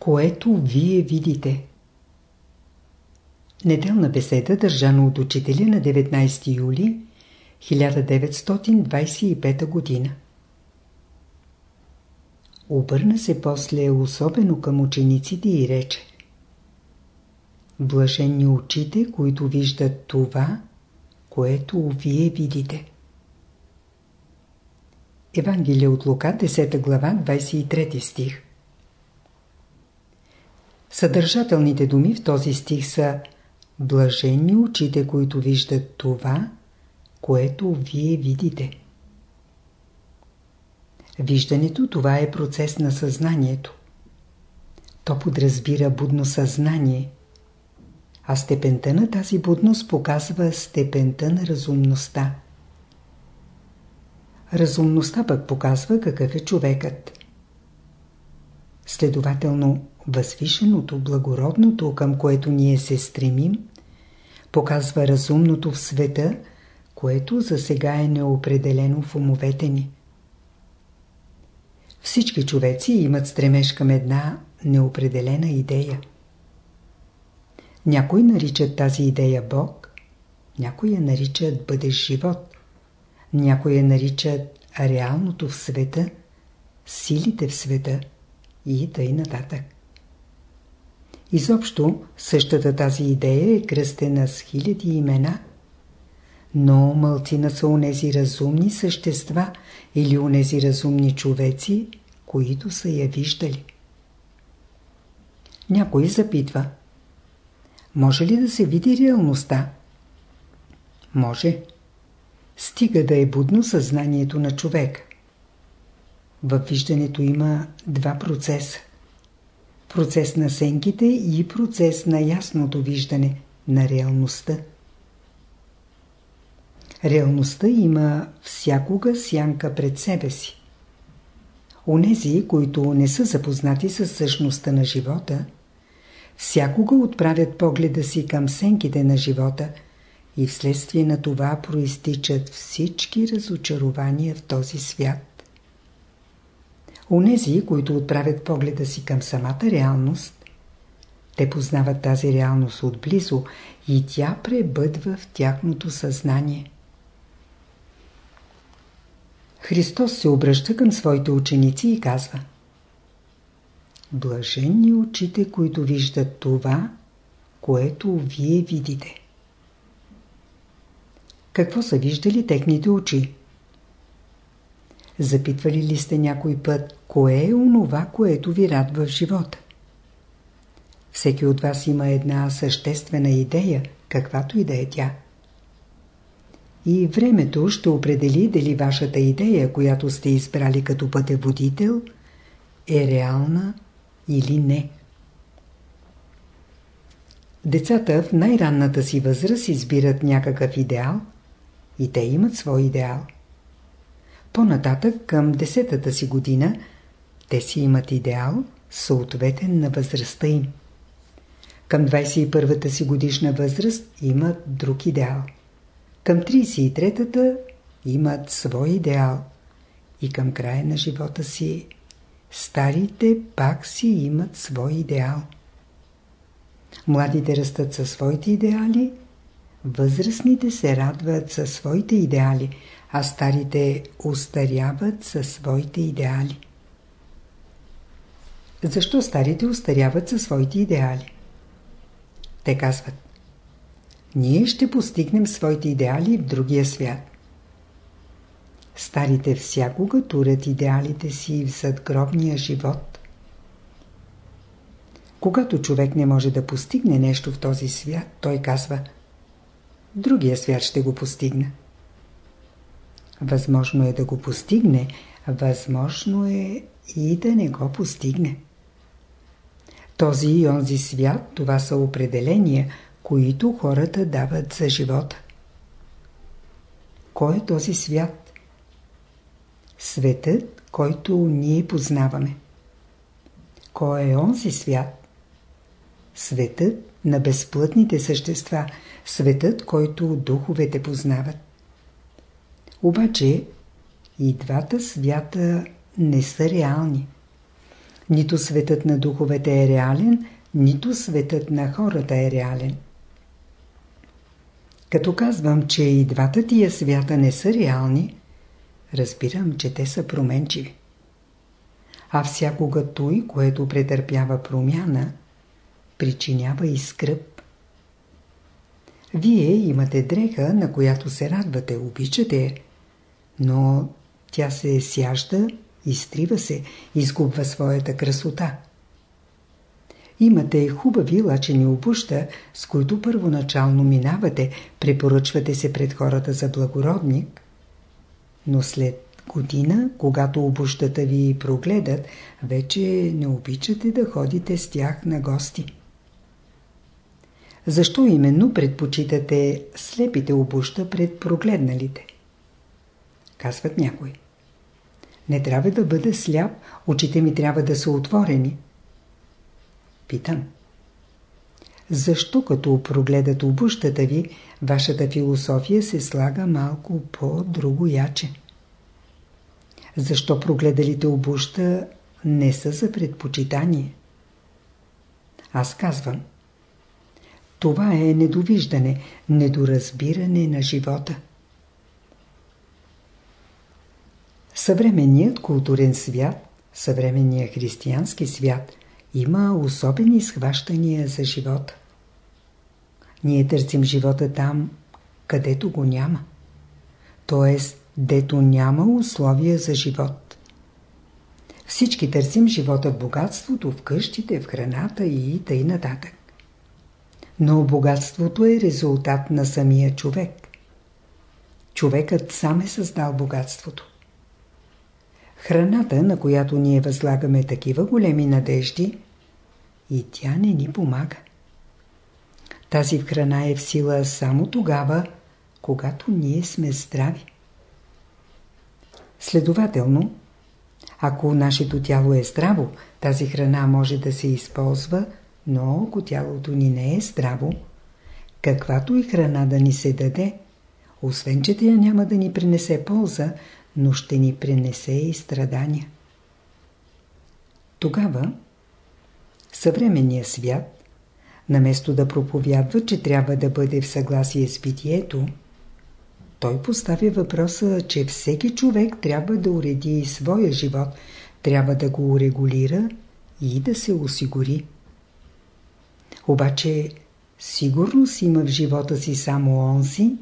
което вие видите. Неделна беседа, държана от учителя на 19 юли 1925 година. Обърна се после особено към учениците и рече Блаженни очите, които виждат това, което вие видите. Евангелие от Лука, 10 глава, 23 стих Съдържателните думи в този стих са Блаженни очите, които виждат това, което вие видите. Виждането това е процес на съзнанието. То подразбира будно съзнание, а степента на тази будност показва степента на разумността. Разумността пък показва какъв е човекът. Следователно, възвишеното, благородното, към което ние се стремим, показва разумното в света, което за сега е неопределено в умовете ни. Всички човеци имат стремеж към една неопределена идея. Някои наричат тази идея Бог, някои я наричат бъдещ живот, някои я наричат реалното в света, силите в света и тъй нататък. Изобщо същата тази идея е кръстена с хиляди имена, но мълцина са онези разумни същества или онези разумни човеци, които са я виждали. Някой запитва – може ли да се види реалността? Може. Стига да е будно съзнанието на човек. Във виждането има два процеса. Процес на сенките и процес на ясното виждане на реалността. Реалността има всякога сянка пред себе си. Онези, които не са запознати с същността на живота – всякога отправят погледа си към сенките на живота и вследствие на това проистичат всички разочарования в този свят. Онези, които отправят погледа си към самата реалност, те познават тази реалност отблизо и тя пребъдва в тяхното съзнание. Христос се обръща към своите ученици и казва – Блаженни очите, които виждат това, което вие видите. Какво са виждали техните очи? Запитвали ли сте някой път, кое е онова, което ви радва в живота? Всеки от вас има една съществена идея, каквато и да е тя. И времето ще определи дали вашата идея, която сте избрали като пътеводител, е реална или не. Децата в най-ранната си възраст избират някакъв идеал и те имат свой идеал. По-нататък, към десетата си година, те си имат идеал, съответен на възрастта им. Към 21-та си годишна възраст имат друг идеал. Към 33-та имат свой идеал. И към края на живота си старите пак си имат свой идеал. Младите растат със своите идеали, възрастните се радват със своите идеали, а старите устаряват със своите идеали. Защо старите устаряват със своите идеали? Те казват Ние ще постигнем своите идеали в другия свят. Старите всякога турят идеалите си в задгробния живот. Когато човек не може да постигне нещо в този свят, той казва Другия свят ще го постигне. Възможно е да го постигне, възможно е и да не го постигне. Този и онзи свят, това са определения, които хората дават за живота. Кой е този свят? Светът, който ние познаваме. Кой е онзи свят? Светът на безплътните същества, светът, който духовете познават. Обаче и двата свята не са реални. Нито светът на духовете е реален, нито светът на хората е реален. Като казвам, че и двата тия свята не са реални, разбирам, че те са променчиви. А всякога той, което претърпява промяна, причинява и скръп. Вие имате дреха, на която се радвате, обичате, но тя се сяжда, изтрива се, изгубва своята красота. Имате хубави лачени обуща, с които първоначално минавате, препоръчвате се пред хората за благородник, но след година, когато обущата ви прогледат, вече не обичате да ходите с тях на гости. Защо именно предпочитате слепите обуща пред прогледналите? Казват някои. Не трябва да бъда сляп, очите ми трябва да са отворени. Питам. Защо като прогледат обущата ви, вашата философия се слага малко по-друго яче? Защо прогледалите обуща не са за предпочитание? Аз казвам. Това е недовиждане, недоразбиране на живота. Съвременният културен свят, съвременният християнски свят има особени схващания за живота. Ние търсим живота там, където го няма. Тоест, дето няма условия за живот. Всички търсим живота в богатството, в къщите, в храната и тъй нататък. Но богатството е резултат на самия човек. Човекът сам е създал богатството. Храната, на която ние възлагаме такива големи надежди, и тя не ни помага. Тази храна е в сила само тогава, когато ние сме здрави. Следователно, ако нашето тяло е здраво, тази храна може да се използва, но ако тялото ни не е здраво, каквато и храна да ни се даде, освен че тя няма да ни принесе полза, но ще ни принесе и страдания. Тогава съвременният свят, наместо да проповядва, че трябва да бъде в съгласие с питието, той поставя въпроса, че всеки човек трябва да уреди своя живот, трябва да го урегулира и да се осигури. Обаче сигурност има в живота си само онзи,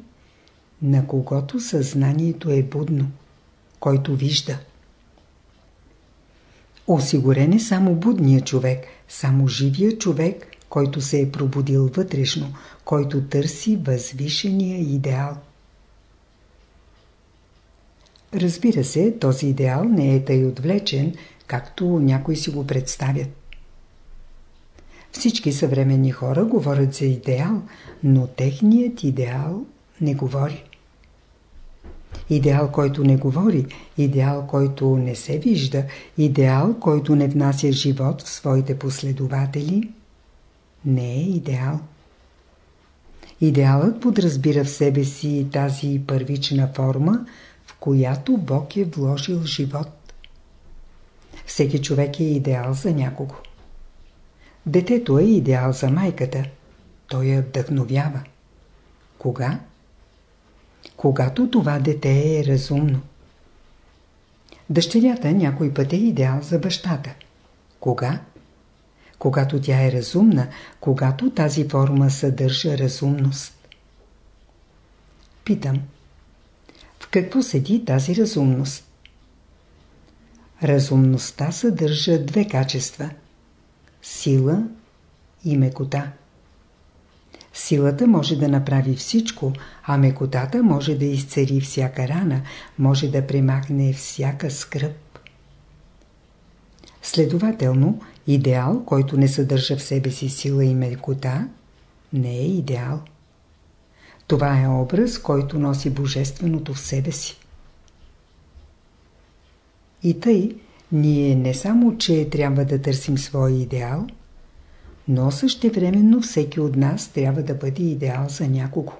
на когото съзнанието е будно който вижда. Осигурен е само будния човек, само живия човек, който се е пробудил вътрешно, който търси възвишения идеал. Разбира се, този идеал не е тъй отвлечен, както някои си го представят. Всички съвременни хора говорят за идеал, но техният идеал не говори. Идеал, който не говори, идеал, който не се вижда, идеал, който не внася живот в своите последователи, не е идеал. Идеалът подразбира в себе си тази първична форма, в която Бог е вложил живот. Всеки човек е идеал за някого. Детето е идеал за майката. Той я вдъхновява. Кога? Когато това дете е разумно. Дъщерята някой път е идеал за бащата. Кога? Когато тя е разумна, когато тази форма съдържа разумност. Питам. В какво седи тази разумност? Разумността съдържа две качества – сила и мекота. Силата може да направи всичко, а мекотата може да изцери всяка рана, може да премахне всяка скръп. Следователно, идеал, който не съдържа в себе си сила и мекота, не е идеал. Това е образ, който носи божественото в себе си. И тъй, ние не само, че трябва да търсим своя идеал – но същевременно всеки от нас трябва да бъде идеал за някого.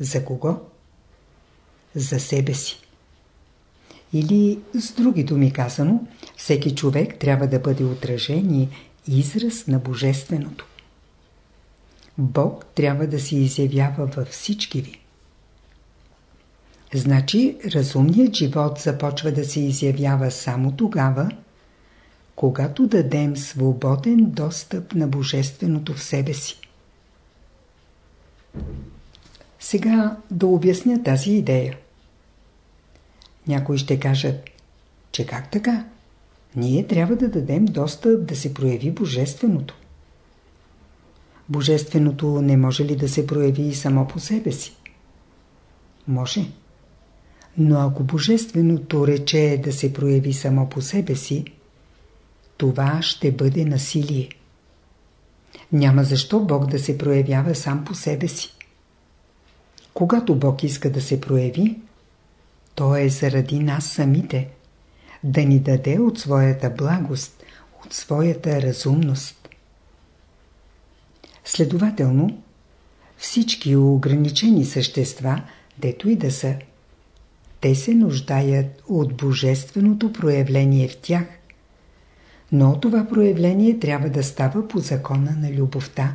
За кого? За себе си. Или, с други думи казано, всеки човек трябва да бъде отражение, израз на Божественото. Бог трябва да се изявява във всички ви. Значи разумният живот започва да се изявява само тогава, когато дадем свободен достъп на Божественото в себе си. Сега да обясня тази идея. Някои ще кажат, че как така? Ние трябва да дадем достъп да се прояви Божественото. Божественото не може ли да се прояви само по себе си? Може. Но ако Божественото рече да се прояви само по себе си, това ще бъде насилие. Няма защо Бог да се проявява сам по себе си. Когато Бог иска да се прояви, то е заради нас самите, да ни даде от своята благост, от своята разумност. Следователно, всички ограничени същества, дето и да са, те се нуждаят от божественото проявление в тях, но това проявление трябва да става по закона на любовта.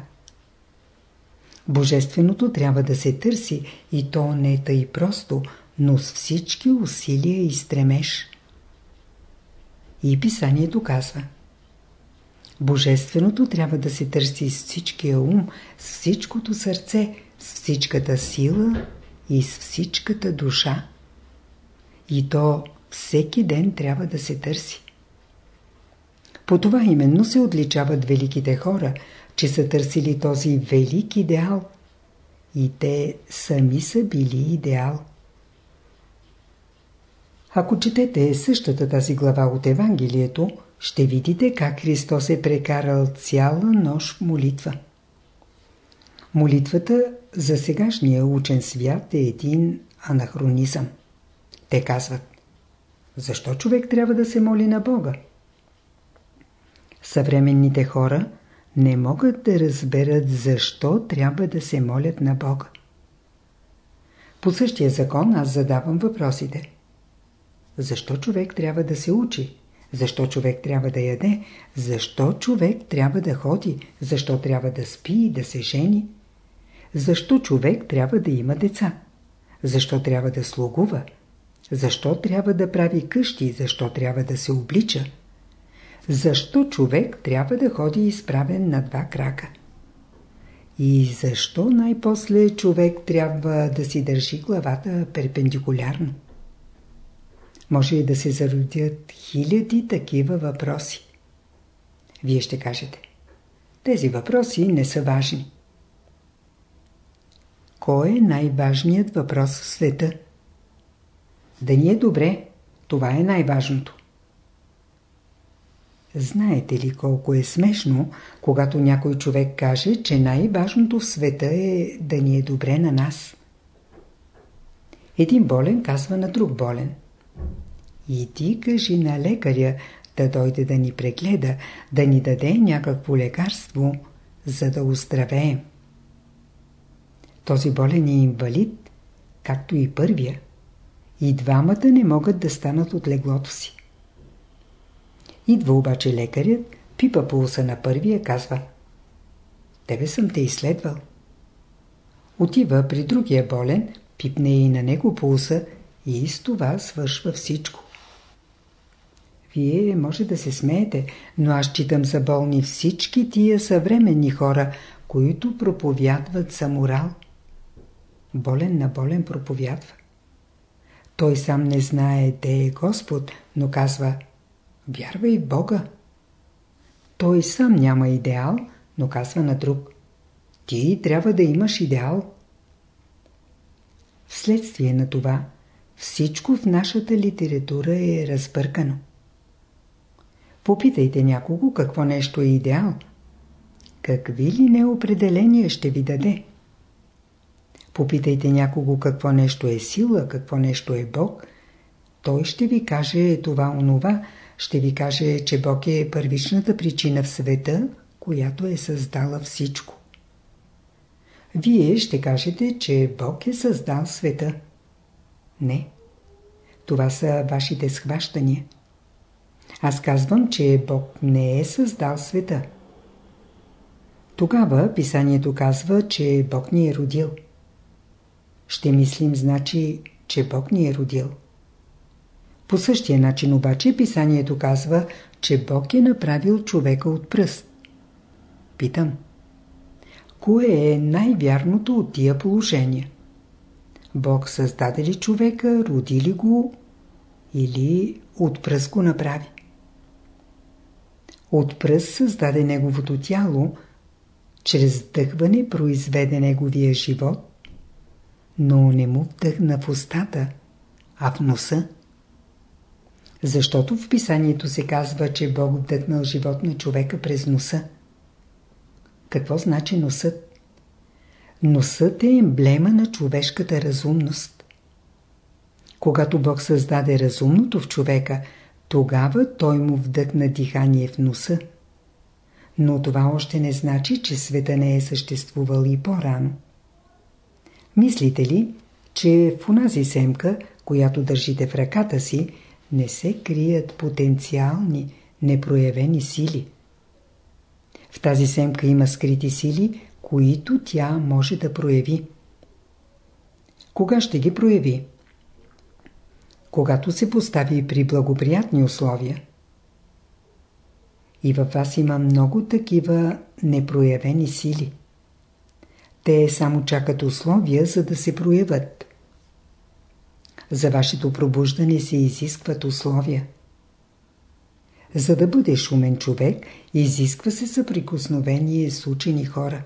Божественото трябва да се търси и то не тъй просто, но с всички усилия и стремеж. И писанието казва Божественото трябва да се търси с всичкия ум, с всичкото сърце, с всичката сила и с всичката душа. И то всеки ден трябва да се търси. По това именно се отличават великите хора, че са търсили този велик идеал. И те сами са били идеал. Ако четете същата тази глава от Евангелието, ще видите как Христос е прекарал цяла нощ молитва. Молитвата за сегашния учен свят е един анахронизъм. Те казват, защо човек трябва да се моли на Бога? Съвременните хора не могат да разберат защо трябва да се молят на Бога. По същия закон аз задавам въпросите. Защо човек трябва да се учи? Защо човек трябва да яде? Защо човек трябва да ходи? Защо трябва да спи и да се жени? Защо човек трябва да има деца? Защо трябва да слугува? Защо трябва да прави къщи? Защо трябва да се облича? Защо човек трябва да ходи изправен на два крака? И защо най-после човек трябва да си държи главата перпендикулярно? Може и да се зародят хиляди такива въпроси. Вие ще кажете. Тези въпроси не са важни. Кой е най-важният въпрос в света? Да ни е добре, това е най-важното. Знаете ли колко е смешно, когато някой човек каже, че най-важното в света е да ни е добре на нас? Един болен казва на друг болен. И ти кажи на лекаря да дойде да ни прегледа, да ни даде някакво лекарство, за да оздравеем. Този болен е инвалид, както и първия. И двамата не могат да станат от леглото си. Идва обаче лекарят, пипа пулса на първия, казва Тебе съм те изследвал. Отива при другия болен, пипне и на него пулса и с това свършва всичко. Вие може да се смеете, но аз читам за болни всички тия съвременни хора, които проповядват за морал. Болен на болен проповядва. Той сам не знае де е Господ, но казва Вярвай в Бога. Той сам няма идеал, но казва на друг Ти трябва да имаш идеал. Вследствие на това, всичко в нашата литература е разбъркано. Попитайте някого какво нещо е идеал. Какви ли неопределения ще ви даде? Попитайте някого какво нещо е сила, какво нещо е Бог. Той ще ви каже това онова, ще ви каже, че Бог е първичната причина в света, която е създала всичко. Вие ще кажете, че Бог е създал света. Не. това са вашите схващания. Аз казвам, че Бог не е създал света. Тогава писанието казва, че Бог ни е родил. Ще мислим, значи, че Бог ни е родил. По същия начин обаче писанието казва, че Бог е направил човека от пръст. Питам. Кое е най-вярното от тия положения? Бог създаде ли човека, роди ли го или от пръст го направи? От пръст създаде неговото тяло, чрез вдъхване произведе неговия живот, но не му вдъхна в устата, а в носа. Защото в писанието се казва, че Бог вдъхнал живот на човека през носа. Какво значи носът? Носът е емблема на човешката разумност. Когато Бог създаде разумното в човека, тогава той му вдъхна дихание в носа. Но това още не значи, че света не е съществувал и по-рано. Мислите ли, че в унази семка, която държите в ръката си, не се крият потенциални, непроявени сили? В тази семка има скрити сили, които тя може да прояви. Кога ще ги прояви? Когато се постави при благоприятни условия. И във вас има много такива непроявени сили. Те само чакат условия, за да се проявят. За вашето пробуждане се изискват условия. За да бъдеш умен човек, изисква се съприкосновение с учени хора.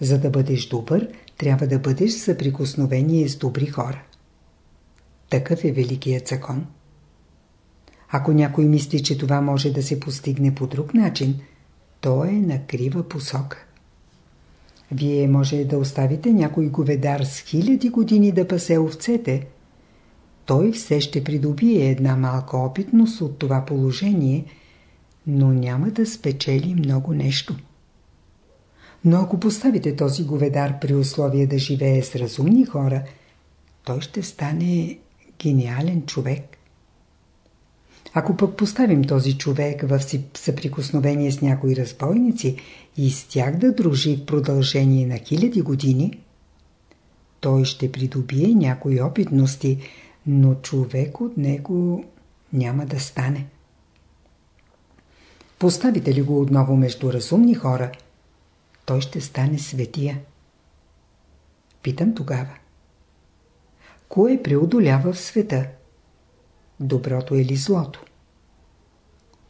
За да бъдеш добър, трябва да бъдеш съприкосновение с добри хора. Такъв е великият закон. Ако някой мисли, че това може да се постигне по друг начин, то е на крива посока. Вие може да оставите някой говедар с хиляди години да пасе овцете. Той все ще придобие една малка опитност от това положение, но няма да спечели много нещо. Но ако поставите този говедар при условие да живее с разумни хора, той ще стане гениален човек. Ако пък поставим този човек в съприкосновение с някои разбойници и с тях да дружи в продължение на хиляди години, той ще придобие някои опитности, но човек от него няма да стане. Поставите ли го отново между разумни хора – той ще стане светия. Питам тогава. Кое преодолява в света? Доброто или злото?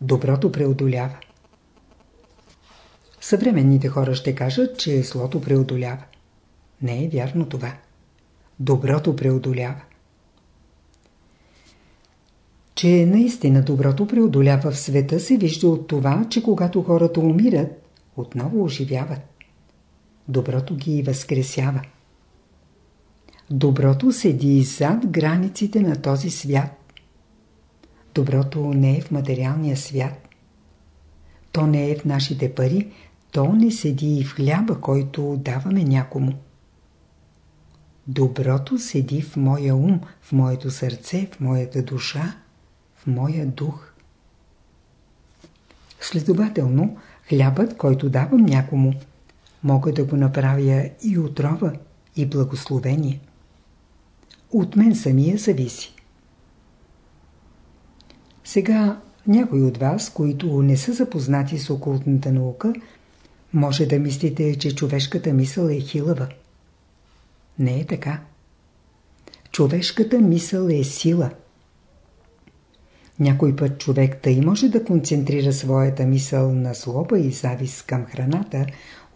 Доброто преодолява. Съвременните хора ще кажат, че злото преодолява. Не е вярно това. Доброто преодолява. Че наистина доброто преодолява в света се вижда от това, че когато хората умират, отново оживяват. Доброто ги възкресява. Доброто седи зад границите на този свят. Доброто не е в материалния свят. То не е в нашите пари, то не седи и в хляба, който даваме някому. Доброто седи в моя ум, в моето сърце, в моята душа, в моя дух. Следователно, Хлябът, който давам някому, мога да го направя и отрова, и благословение. От мен самия зависи. Сега някой от вас, които не са запознати с окултната наука, може да мислите, че човешката мисъл е хилава. Не е така. Човешката мисъл е сила – някой път човек тъй може да концентрира своята мисъл на злоба и завист към храната,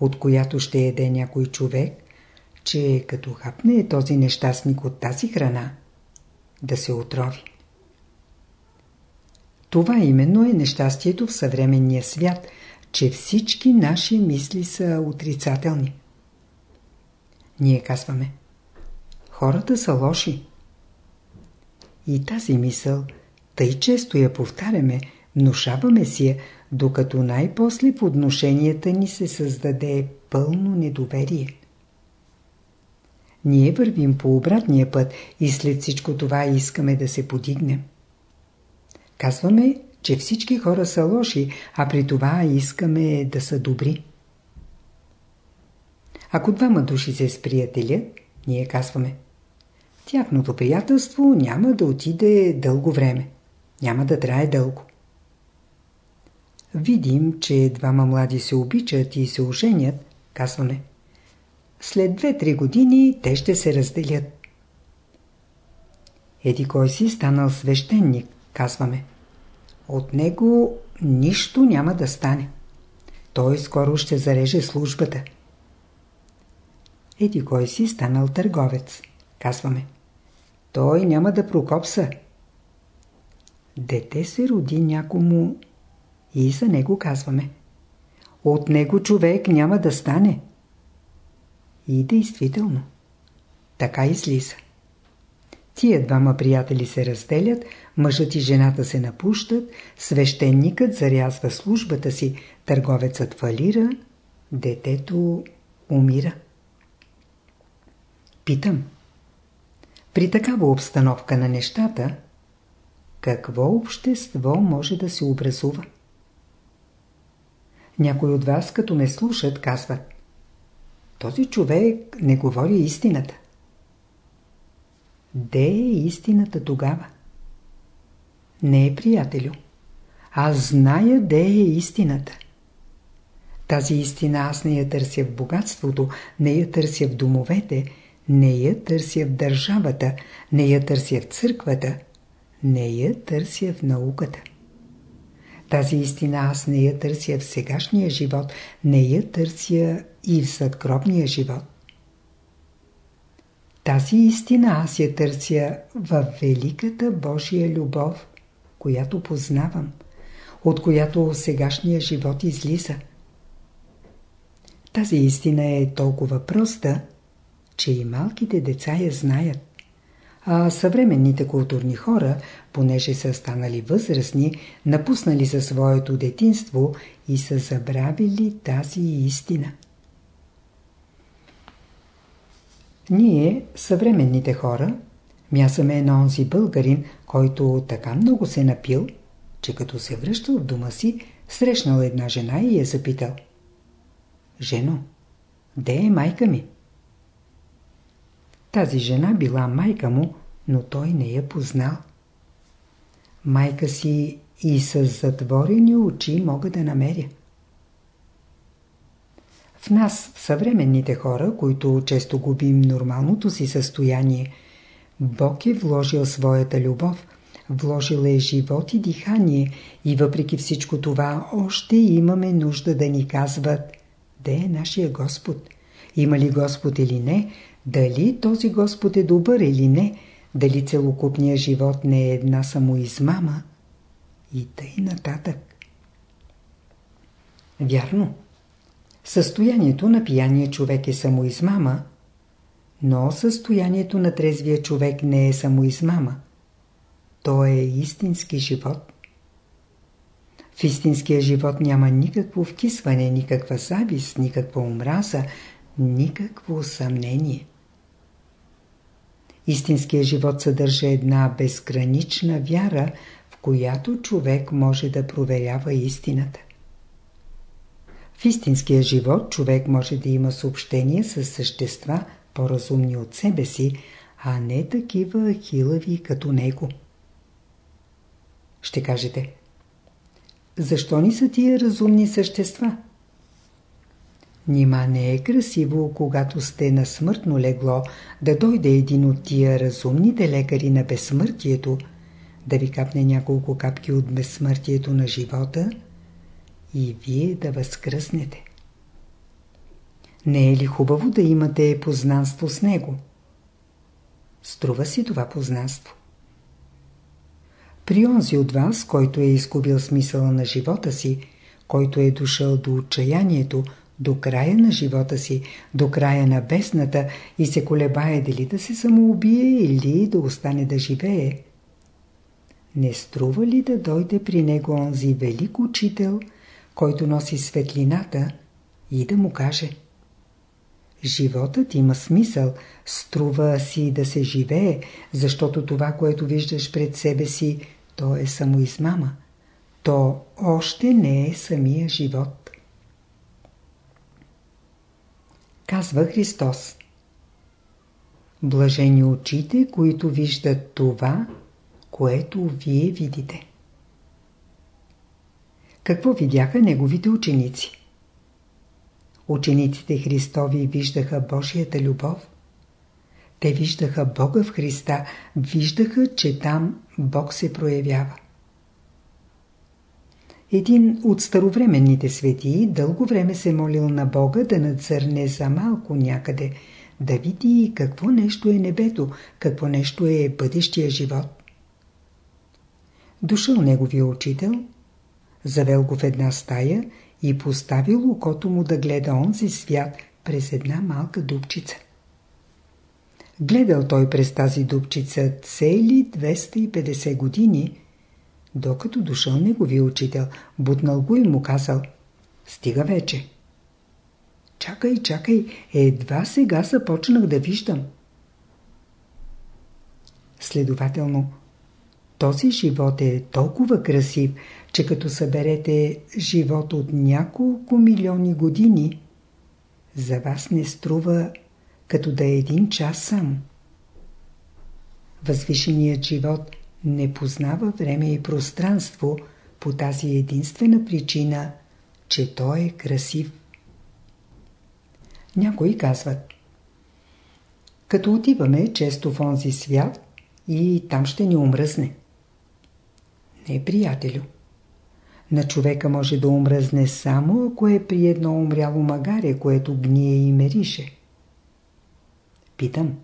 от която ще еде някой човек, че като хапне този нещастник от тази храна, да се отрови. Това именно е нещастието в съвременния свят, че всички наши мисли са отрицателни. Ние казваме, хората са лоши. И тази мисъл – тъй често я повтаряме, внушаваме си я, докато най-после в отношенията ни се създаде пълно недоверие. ние вървим по обратния път и след всичко това искаме да се подигнем. Казваме, че всички хора са лоши, а при това искаме да са добри. Ако двама души се сприятелят, ние казваме Тяхното приятелство няма да отиде дълго време. Няма да трае дълго. Видим, че двама млади се обичат и се оженят, казваме След две-три години те ще се разделят. Еди кой си станал свещеник, казваме от него нищо няма да стане. Той скоро ще зареже службата. Еди кой си станал търговец, казваме. Той няма да прокопса. Дете се роди някому и за него казваме. От него човек няма да стане. И действително, така излиза. Тия двама приятели се разделят, мъжът и жената се напущат, свещеникът зарязва службата си, търговецът фалира, детето умира. Питам. При такава обстановка на нещата, какво общество може да се образува? Някой от вас, като ме слушат, казват Този човек не говори истината. Де е истината тогава? Не е приятелю. Аз зная де е истината. Тази истина аз не я търся в богатството, не я търся в домовете, не я търся в държавата, не я търся в църквата, не я търся в науката. Тази истина аз не я търся в сегашния живот, не я търся и в съдгробния живот. Тази истина аз я търся в великата Божия любов, която познавам, от която сегашния живот излиза. Тази истина е толкова проста, че и малките деца я знаят. А съвременните културни хора, понеже са станали възрастни, напуснали за своето детинство и са забравили тази истина. Ние, съвременните хора, мясаме на онзи българин, който така много се напил, че като се връщал в дома си, срещнал една жена и я запитал. Жено, де е майка ми? Тази жена била майка му, но той не я познал. Майка си и с затворени очи мога да намеря. В нас, съвременните хора, които често губим нормалното си състояние, Бог е вложил своята любов, вложил е живот и дихание и въпреки всичко това още имаме нужда да ни казват Де е нашия Господ? Има ли Господ или не? Дали този Господ е добър или не? Дали целокупният живот не е една самоизмама? И тъй нататък. Вярно. Състоянието на пияния човек е самоизмама, но състоянието на трезвия човек не е самоизмама. То е истински живот. В истинския живот няма никакво вкисване, никаква завист, никаква омраза, никакво съмнение. Истинският живот съдържа една безгранична вяра, в която човек може да проверява истината. В истинския живот човек може да има съобщение с същества по-разумни от себе си, а не такива хилави като него. Ще кажете, защо ни са тия разумни същества? Нима не е красиво, когато сте на смъртно легло, да дойде един от тия разумните лекари на безсмъртието, да ви капне няколко капки от безсмъртието на живота – и вие да възкръснете. Не е ли хубаво да имате познанство с него? Струва си това познанство. При онзи от вас, който е изгубил смисъла на живота си, който е дошъл до отчаянието, до края на живота си, до края на бесната и се колебае дали да се самоубие или да остане да живее. Не струва ли да дойде при него онзи велик учител – който носи светлината и да му каже Животът има смисъл, струва си да се живее, защото това, което виждаш пред себе си, то е самоизмама. То още не е самия живот. Казва Христос. Блажени очите, които виждат това, което вие видите. Какво видяха неговите ученици? Учениците Христови виждаха Божията любов. Те виждаха Бога в Христа, виждаха, че там Бог се проявява. Един от старовременните светии дълго време се молил на Бога да надцърне за малко някъде, да види какво нещо е небето, какво нещо е бъдещия живот. Дошъл неговия учител, завел го в една стая и поставил окото му да гледа онзи свят през една малка дупчица. Гледал той през тази дупчица цели 250 години, докато дошъл неговия учител, бутнал го и му казал «Стига вече». Чакай, чакай, едва сега започнах да виждам. Следователно, този живот е толкова красив, че като съберете живот от няколко милиони години, за вас не струва като да е един час сам. Възвишеният живот не познава време и пространство по тази единствена причина, че той е красив. Някои казват Като отиваме често в онзи свят и там ще ни омръзне. Не, приятелю. На човека може да омръзне само, ако е при едно умряло магаре, което гние и мерише. Питам.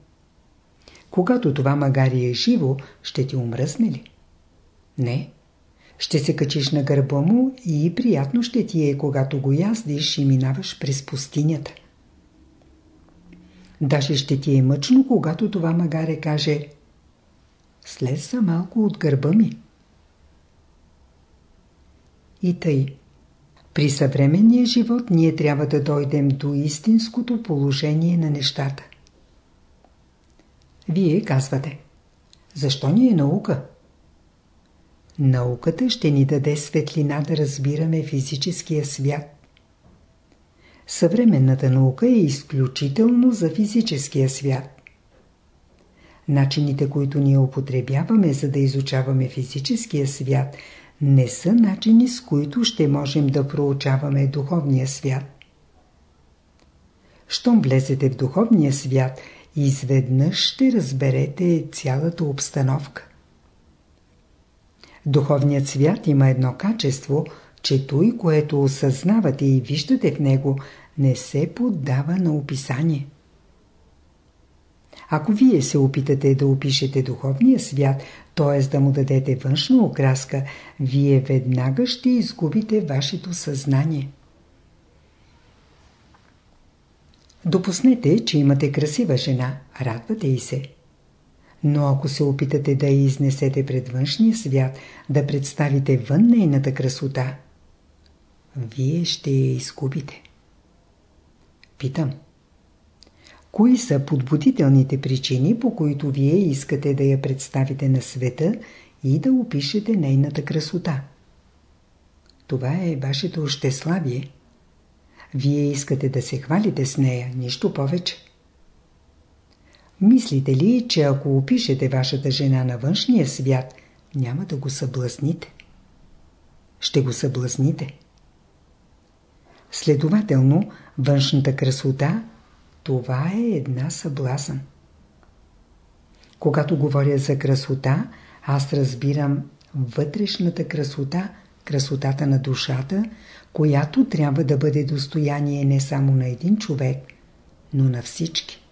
Когато това магаре е живо, ще ти омръзне ли? Не. Ще се качиш на гърба му и приятно ще ти е, когато го яздиш и минаваш през пустинята. Даже ще ти е мъчно, когато това магаре каже Слез за малко от гърба ми. И тъй. При съвременния живот ние трябва да дойдем до истинското положение на нещата. Вие казвате, защо ни е наука? Науката ще ни даде светлина да разбираме физическия свят. Съвременната наука е изключително за физическия свят. Начините, които ние употребяваме, за да изучаваме физическия свят, не са начини, с които ще можем да проучаваме духовния свят. Щом влезете в духовния свят, изведнъж ще разберете цялата обстановка. Духовният свят има едно качество, че той, което осъзнавате и виждате в него, не се поддава на описание. Ако вие се опитате да опишете духовния свят, т.е. да му дадете външна окраска, вие веднага ще изгубите вашето съзнание. Допуснете, че имате красива жена, радвате и се. Но ако се опитате да я изнесете пред външния свят, да представите вън нейната красота, вие ще я изгубите. Питам. Кои са подбудителните причини, по които вие искате да я представите на света и да опишете нейната красота? Това е вашето ощеславие. Вие искате да се хвалите с нея, нищо повече. Мислите ли, че ако опишете вашата жена на външния свят, няма да го съблазните? Ще го съблазните. Следователно, външната красота – това е една съблазън. Когато говоря за красота, аз разбирам вътрешната красота, красотата на душата, която трябва да бъде достояние не само на един човек, но на всички.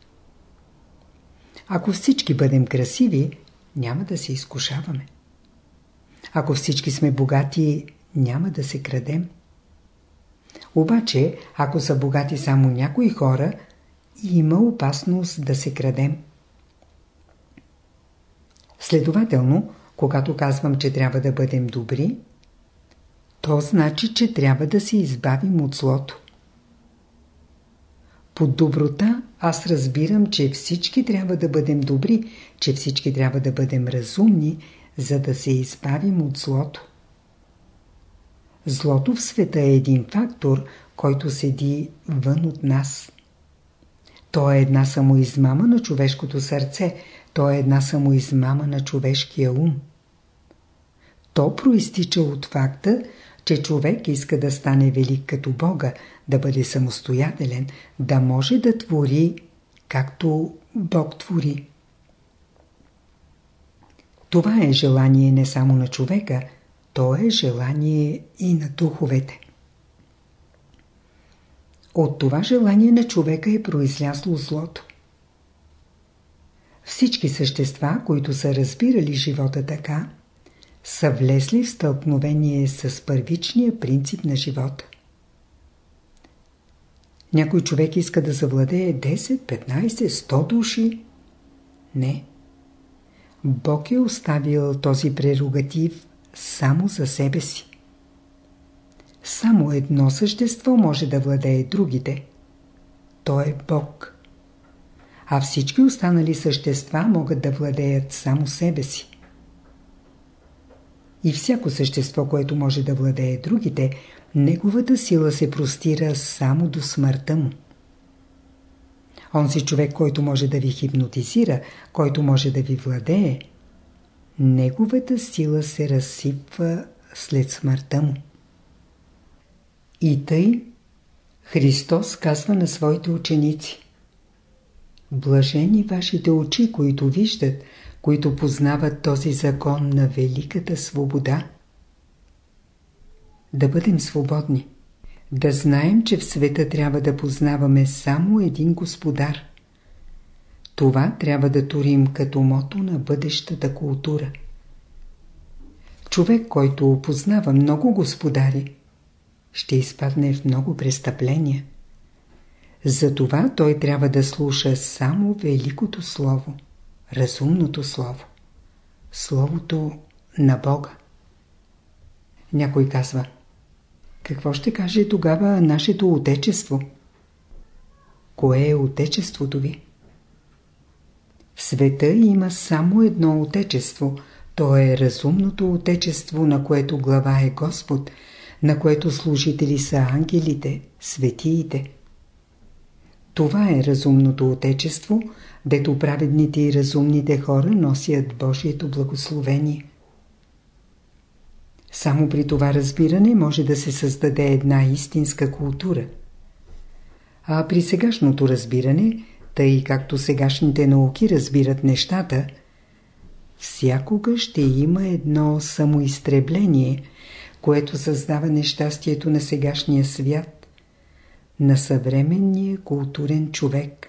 Ако всички бъдем красиви, няма да се изкушаваме. Ако всички сме богати, няма да се крадем. Обаче, ако са богати само някои хора, има опасност да се крадем. Следователно, когато казвам, че трябва да бъдем добри, то значи, че трябва да се избавим от злото. Под доброта аз разбирам, че всички трябва да бъдем добри, че всички трябва да бъдем разумни, за да се избавим от злото. Злото в света е един фактор, който седи вън от нас. То е една самоизмама на човешкото сърце, то е една самоизмама на човешкия ум. То проистича от факта, че човек иска да стане велик като Бога, да бъде самостоятелен, да може да твори както Бог твори. Това е желание не само на човека, то е желание и на духовете. От това желание на човека е произлясло злото. Всички същества, които са разбирали живота така, са влезли в стълкновение с първичния принцип на живота. Някой човек иска да завладее 10, 15, 100 души. Не. Бог е оставил този прерогатив само за себе си. Само едно същество може да владее другите. То е Бог. А всички останали същества могат да владеят само себе си. И всяко същество, което може да владее другите, неговата сила се простира само до смъртта му. Онзи човек, който може да ви хипнотизира, който може да ви владее, неговата сила се разсипва след смъртта му. И тъй Христос казва на своите ученици Блажени вашите очи, които виждат, които познават този закон на великата свобода. Да бъдем свободни. Да знаем, че в света трябва да познаваме само един господар. Това трябва да турим като мото на бъдещата култура. Човек, който опознава много господари, ще изпадне в много престъпления. Затова той трябва да слуша само Великото Слово, разумното Слово, Словото на Бога. Някой казва, какво ще каже тогава нашето Отечество? Кое е Отечеството ви? В света има само едно Отечество, то е разумното Отечество, на което глава е Господ – на което служители са ангелите, светиите. Това е разумното отечество, дето праведните и разумните хора носят Божието благословение. Само при това разбиране може да се създаде една истинска култура. А при сегашното разбиране, тъй както сегашните науки разбират нещата, всякога ще има едно самоизтребление – което създава нещастието на сегашния свят, на съвременния културен човек.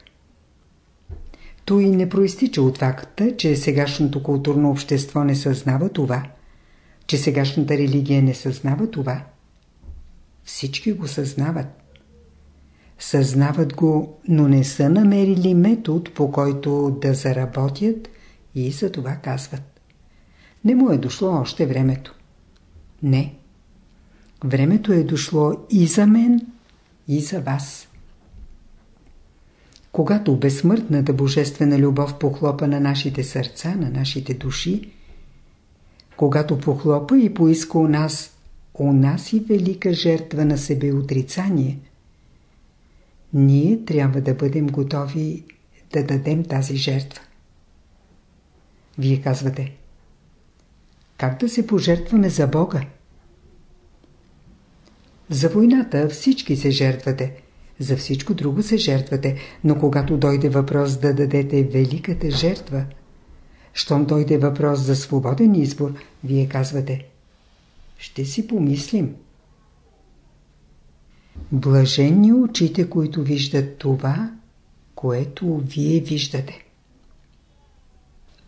Той не проистича от факта, че сегашното културно общество не съзнава това, че сегашната религия не съзнава това. Всички го съзнават. Съзнават го, но не са намерили метод, по който да заработят и за това казват. Не му е дошло още времето. Не. Времето е дошло и за мен, и за вас. Когато безсмъртната божествена любов похлопа на нашите сърца, на нашите души, когато похлопа и поиска у нас, у нас и велика жертва на себе отрицание, ние трябва да бъдем готови да дадем тази жертва. Вие казвате, как да се пожертваме за Бога? За войната всички се жертвате. За всичко друго се жертвате, но когато дойде въпрос да дадете великата жертва, щом дойде въпрос за свободен избор, вие казвате Ще си помислим. Блаженни очите, които виждат това, което вие виждате.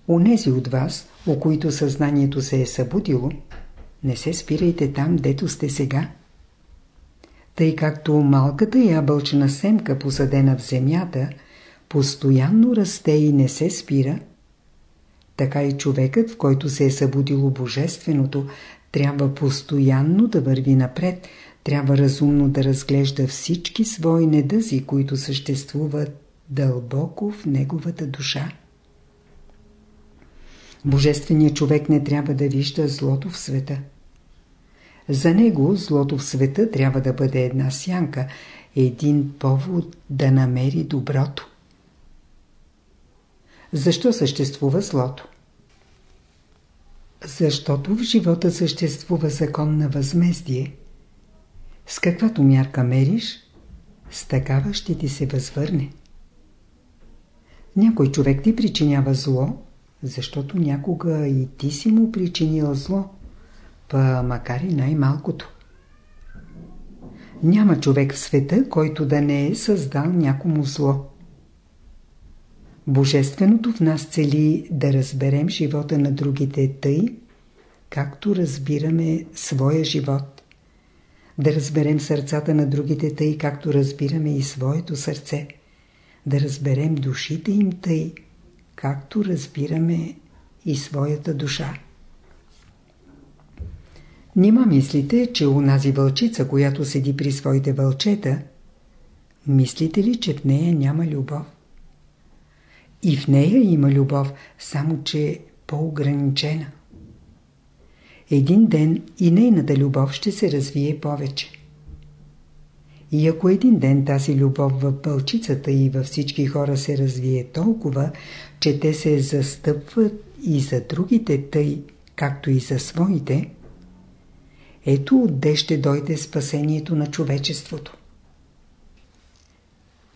Онези от вас, у които съзнанието се е събудило, не се спирайте там, дето сте сега. Тъй както малката ябълчена семка, посадена в земята, постоянно расте и не се спира, така и човекът, в който се е събудило Божественото, трябва постоянно да върви напред, трябва разумно да разглежда всички свои недъзи, които съществуват дълбоко в неговата душа. Божественият човек не трябва да вижда злото в света. За него злото в света трябва да бъде една сянка, един повод да намери доброто. Защо съществува злото? Защото в живота съществува закон на възмездие. С каквато мярка мериш, с такава ще ти се възвърне. Някой човек ти причинява зло, защото някога и ти си му причинил зло, па макар и най-малкото. Няма човек в света, който да не е създал някому зло. Божественото в нас цели да разберем живота на другите тъй, както разбираме своя живот. Да разберем сърцата на другите тъй, както разбираме и своето сърце. Да разберем душите им тъй, както разбираме и своята душа. Нима мислите, че унази вълчица, която седи при своите вълчета, мислите ли, че в нея няма любов? И в нея има любов, само че по-ограничена. Един ден и нейната любов ще се развие повече. И ако един ден тази любов в бълчицата и във всички хора се развие толкова, че те се застъпват и за другите тъй, както и за своите, ето отде ще дойде спасението на човечеството.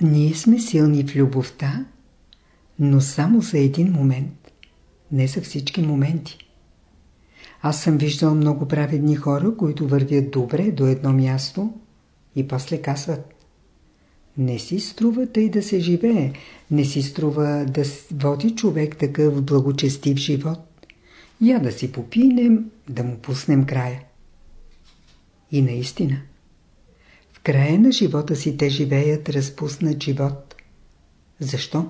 Ние сме силни в любовта, но само за един момент, не за всички моменти. Аз съм виждал много праведни хора, които вървят добре до едно място и после казват Не си струва тъй да се живее, не си струва да води човек такъв благочестив живот. Я да си попинем, да му пуснем края. И наистина, в края на живота си те живеят разпуснат живот. Защо?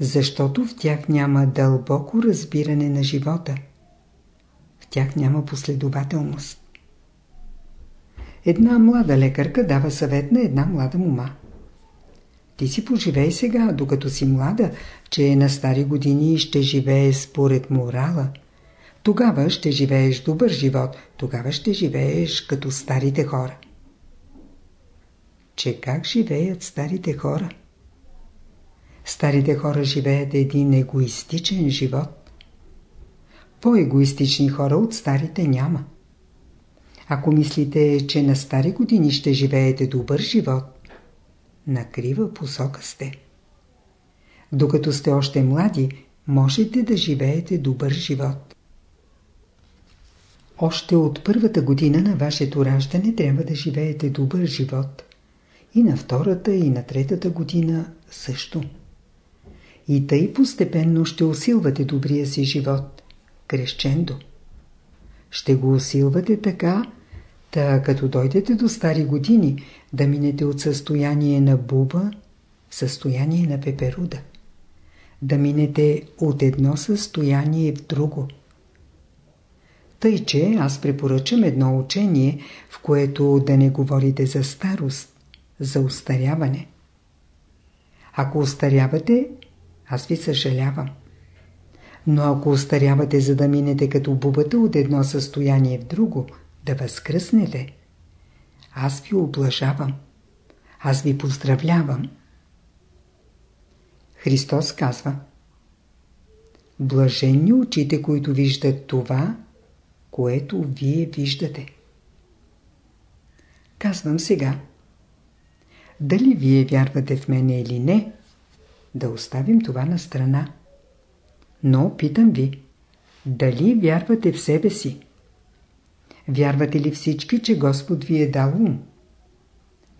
Защото в тях няма дълбоко разбиране на живота. В тях няма последователност. Една млада лекарка дава съвет на една млада мума. Ти си поживей сега, докато си млада, че на стари години ще живее според морала. Тогава ще живееш добър живот, тогава ще живееш като старите хора. Че как живеят старите хора? Старите хора живеят един егоистичен живот. По-егоистични хора от старите няма. Ако мислите, че на стари години ще живеете добър живот, на крива посока сте. Докато сте още млади, можете да живеете добър живот. Още от първата година на вашето раждане трябва да живеете добър живот. И на втората, и на третата година също. И тъй постепенно ще усилвате добрия си живот. Крещендо. Ще го усилвате така, Та като дойдете до стари години, да минете от състояние на буба в състояние на пеперуда. Да минете от едно състояние в друго. Тъй, че аз препоръчам едно учение, в което да не говорите за старост, за устаряване. Ако устарявате, аз ви съжалявам. Но ако устарявате, за да минете като бубата от едно състояние в друго – да възкръснете. Аз ви облажавам. Аз ви поздравлявам. Христос казва Блаженни очите, които виждат това, което вие виждате. Казвам сега. Дали вие вярвате в мене или не, да оставим това на страна. Но питам ви, дали вярвате в себе си? Вярвате ли всички, че Господ ви е дал ум?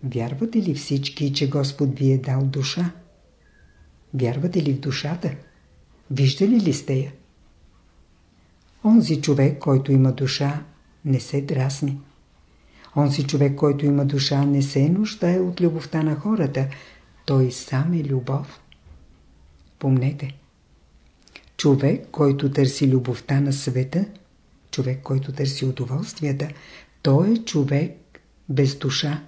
Вярвате ли всички, че Господ ви е дал душа? Вярвате ли в душата? Виждали ли сте я? Онзи човек, който има душа, не се драсни. Онзи човек, който има душа, не се нуждае от любовта на хората. Той сам е любов. Помнете. Човек, който търси любовта на света – човек, който търси удоволствията, той е човек без душа.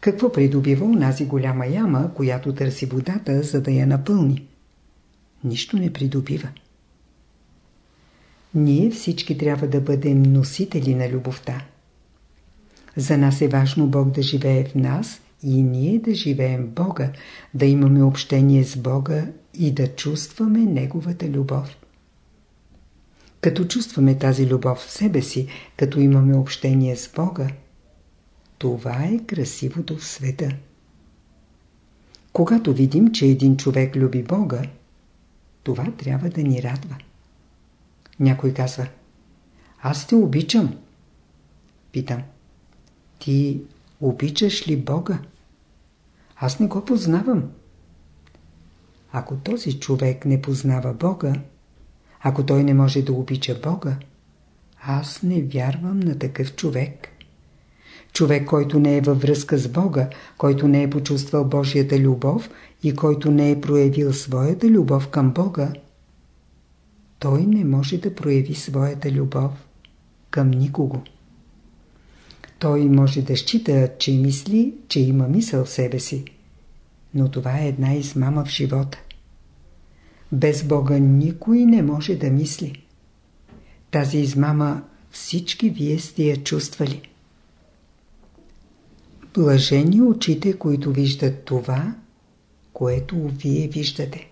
Какво придобива унази голяма яма, която търси водата, за да я напълни? Нищо не придобива. Ние всички трябва да бъдем носители на любовта. За нас е важно Бог да живее в нас и ние да живеем Бога, да имаме общение с Бога и да чувстваме Неговата любов. Като чувстваме тази любов в себе си, като имаме общение с Бога, това е красивото в света. Когато видим, че един човек люби Бога, това трябва да ни радва. Някой казва, аз те обичам. Питам, ти обичаш ли Бога? Аз не го познавам. Ако този човек не познава Бога, ако той не може да обича Бога, аз не вярвам на такъв човек. Човек, който не е във връзка с Бога, който не е почувствал Божията любов и който не е проявил своята любов към Бога, той не може да прояви своята любов към никого. Той може да счита, че мисли, че има мисъл в себе си. Но това е една измама в живота. Без Бога никой не може да мисли. Тази измама всички вие сте я чувствали. Блажени очите, които виждат това, което вие виждате.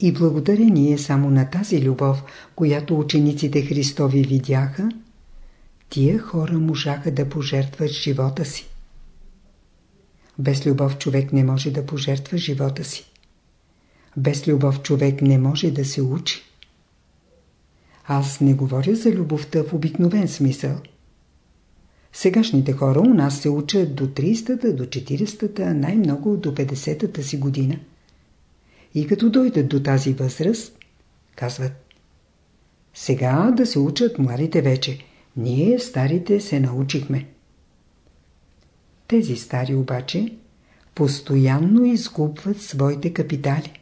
И благодарение само на тази любов, която учениците Христови видяха, тия хора можаха да пожертват живота си. Без любов човек не може да пожертва живота си. Без любов човек не може да се учи. Аз не говоря за любовта в обикновен смисъл. Сегашните хора у нас се учат до 30-та, до 40-та, най-много до 50-та си година. И като дойдат до тази възраст, казват Сега да се учат младите вече. Ние, старите, се научихме. Тези стари обаче постоянно изгубват своите капитали.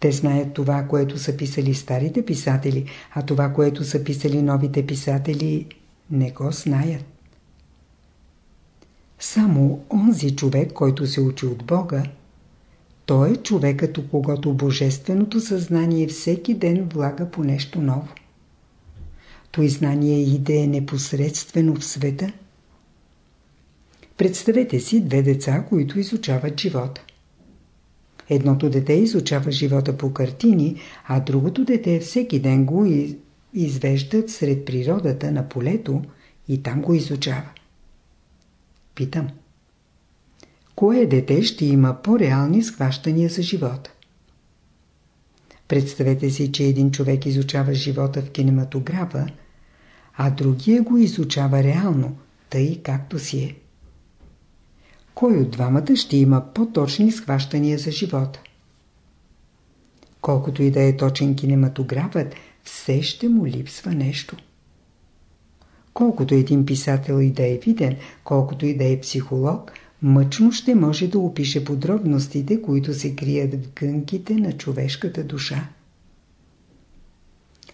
Те знаят това, което са писали старите писатели, а това, което са писали новите писатели, не го знаят. Само онзи човек, който се учи от Бога, той е човекът, у когото божественото съзнание всеки ден влага по нещо ново. Той знание иде непосредствено в света. Представете си две деца, които изучават живота. Едното дете изучава живота по картини, а другото дете всеки ден го извеждат сред природата на полето и там го изучава. Питам. Кое дете ще има по-реални схващания за живота? Представете си, че един човек изучава живота в кинематографа, а другия го изучава реално, тъй както си е. Кой от двамата ще има по-точни схващания за живота? Колкото и да е точен кинематографът, все ще му липсва нещо. Колкото един писател и да е виден, колкото и да е психолог, мъчно ще може да опише подробностите, които се крият в гънките на човешката душа.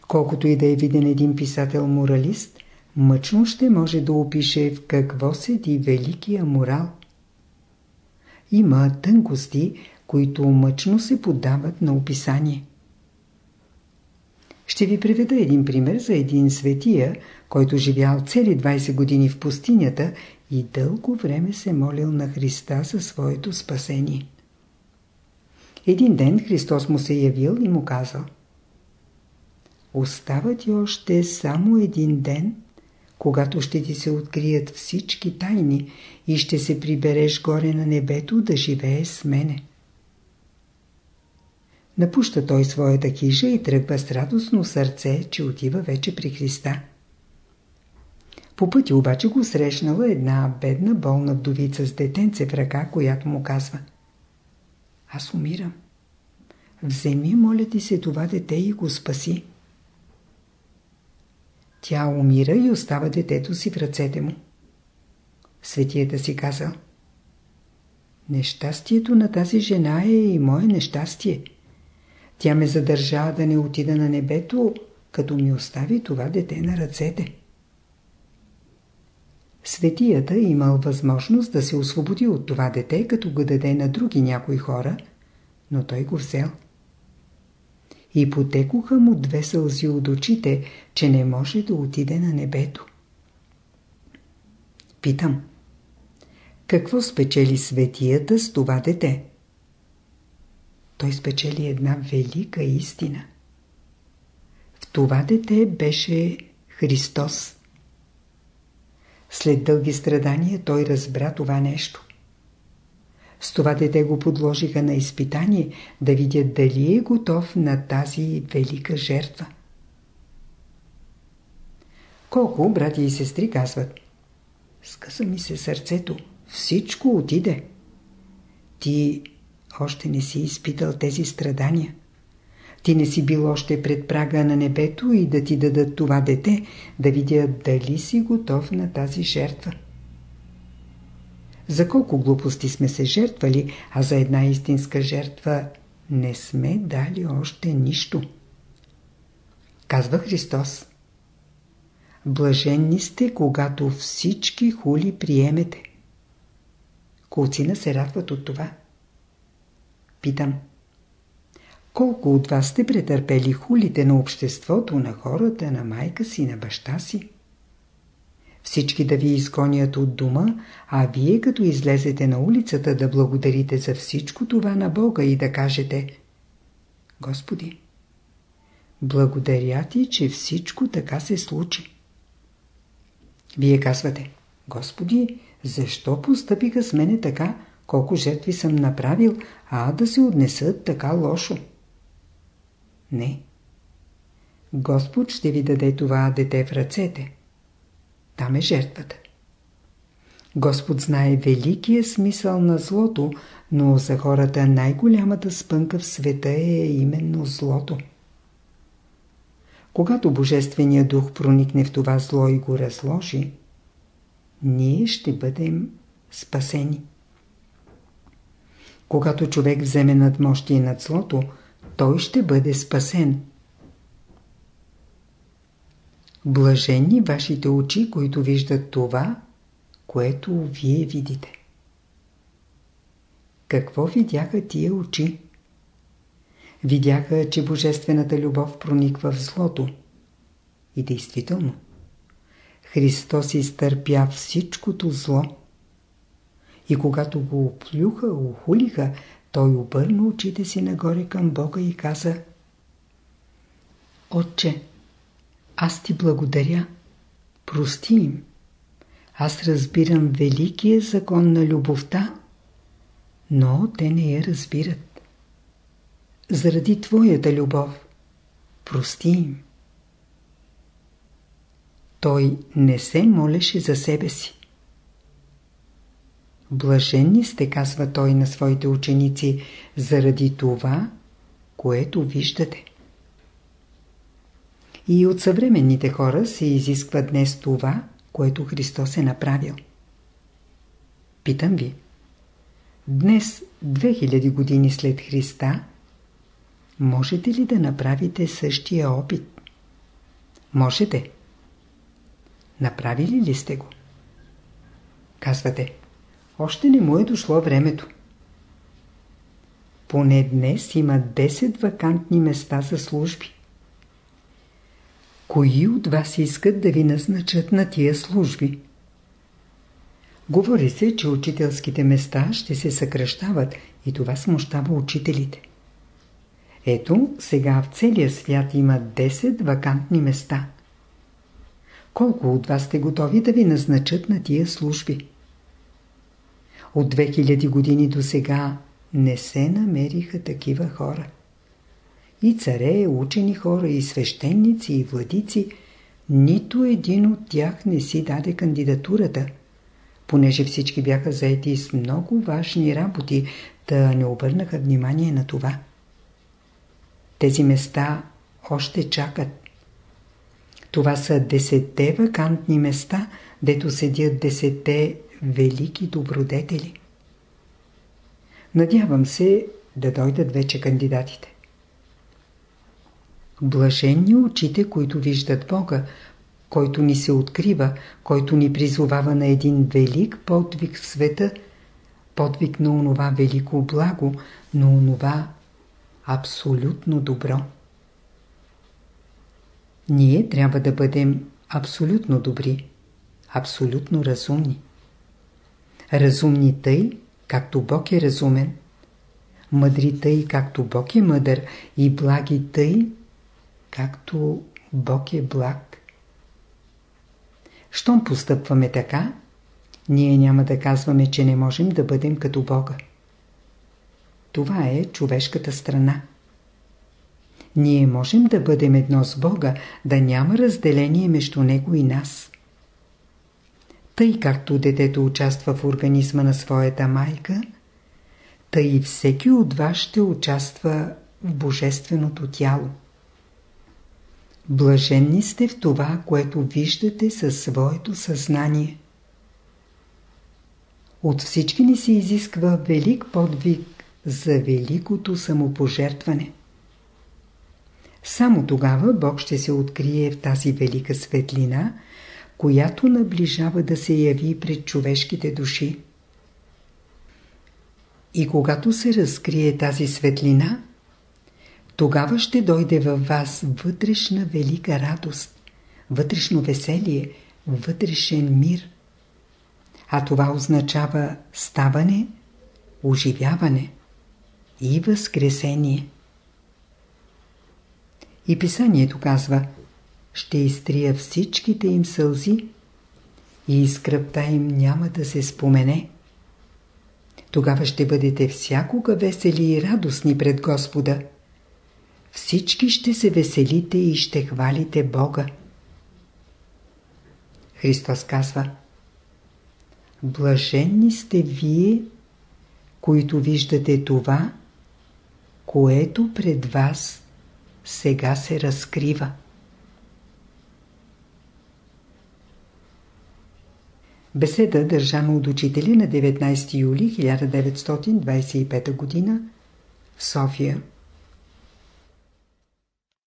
Колкото и да е виден един писател-моралист, мъчно ще може да опише в какво седи великия морал. Има тънкости, които мъчно се подават на описание. Ще ви приведа един пример за един светия, който живял цели 20 години в пустинята и дълго време се молил на Христа за своето спасение. Един ден Христос му се явил и му казал Остава ти още само един ден, когато ще ти се открият всички тайни и ще се прибереш горе на небето да живееш с мене. Напуща той своята хижа и тръгва с радостно сърце, че отива вече при Христа. По пъти обаче го срещнала една бедна болна вдовица с детенце в ръка, която му казва Аз умирам. Вземи, моля ти се, това дете и го спаси. Тя умира и остава детето си в ръцете му. Светията си казал Нещастието на тази жена е и мое нещастие. Тя ме задържа да не отида на небето, като ми остави това дете на ръцете. Светията е имал възможност да се освободи от това дете, като го даде на други някои хора, но той го взел. И потекоха му две сълзи от очите, че не може да отиде на небето. Питам. Какво спечели светията с това дете? Той спечели една велика истина. В това дете беше Христос. След дълги страдания той разбра това нещо. С това дете го подложиха на изпитание да видят дали е готов на тази велика жертва. Колко брати и сестри казват Скъса ми се сърцето, всичко отиде. Ти още не си изпитал тези страдания. Ти не си бил още пред прага на небето и да ти дадат това дете, да видят дали си готов на тази жертва. За колко глупости сме се жертвали, а за една истинска жертва не сме дали още нищо. Казва Христос. Блаженни сте, когато всички хули приемете. Колцина се радват от това. Питам. Колко от вас сте претърпели хулите на обществото, на хората, на майка си, на баща си? Всички да ви изгонят от дома, а вие като излезете на улицата да благодарите за всичко това на Бога и да кажете Господи, благодаря ти, че всичко така се случи. Вие казвате Господи, защо постъпиха с мене така, колко жертви съм направил, а да се отнесат така лошо? Не. Господ ще ви даде това дете в ръцете. Там е жертвата. Господ знае великия смисъл на злото, но за хората най-голямата спънка в света е именно злото. Когато Божественият дух проникне в това зло и го разложи, ние ще бъдем спасени. Когато човек вземе надмощие над злото, той ще бъде спасен. Блажени вашите очи, които виждат това, което вие видите. Какво видяха тия очи? Видяха, че Божествената любов прониква в злото. И действително, Христос изтърпя всичкото зло. И когато го оплюха, ухулиха, той обърна очите си нагоре към Бога и каза Отче, аз ти благодаря. Прости им. Аз разбирам великия закон на любовта, но те не я разбират. Заради твоята любов, прости им. Той не се молеше за себе си. Блаженни сте, казва той на своите ученици, заради това, което виждате. И от съвременните хора се изисква днес това, което Христос е направил. Питам ви. Днес, 2000 години след Христа, можете ли да направите същия опит? Можете. Направили ли сте го? Казвате, още не му е дошло времето. Поне днес има 10 вакантни места за служби. Кои от вас искат да ви назначат на тия служби? Говори се, че учителските места ще се съкръщават и това смущава учителите. Ето, сега в целия свят има 10 вакантни места. Колко от вас сте готови да ви назначат на тия служби? От 2000 години до сега не се намериха такива хора. И царе, учени хора, и свещеници, и владици, нито един от тях не си даде кандидатурата, понеже всички бяха заети с много важни работи, да не обърнаха внимание на това. Тези места още чакат. Това са десетте вакантни места, дето седят десетте велики добродетели. Надявам се да дойдат вече кандидатите. Блаженни очите, които виждат Бога, който ни се открива, който ни призовава на един велик подвиг в света, подвиг на онова велико благо, на онова абсолютно добро. Ние трябва да бъдем абсолютно добри, абсолютно разумни. Разумни тъй, както Бог е разумен, мъдри тъй, както Бог е мъдър и благи тъй, както Бог е благ. Щом постъпваме така, ние няма да казваме, че не можем да бъдем като Бога. Това е човешката страна. Ние можем да бъдем едно с Бога, да няма разделение между Него и нас. Тъй както детето участва в организма на своята майка, тъй и всеки от вас ще участва в Божественото тяло. Блаженни сте в това, което виждате със своето съзнание. От всички ни се изисква велик подвиг за великото самопожертване. Само тогава Бог ще се открие в тази велика светлина, която наближава да се яви пред човешките души. И когато се разкрие тази светлина, тогава ще дойде във вас вътрешна велика радост, вътрешно веселие, вътрешен мир. А това означава ставане, оживяване и възкресение. И писанието казва ще изтрия всичките им сълзи и скръпта им няма да се спомене. Тогава ще бъдете всякога весели и радостни пред Господа. Всички ще се веселите и ще хвалите Бога. Христос казва Блаженни сте вие, които виждате това, което пред вас сега се разкрива. Беседа държана от учители на 19 юли 1925 г. в София.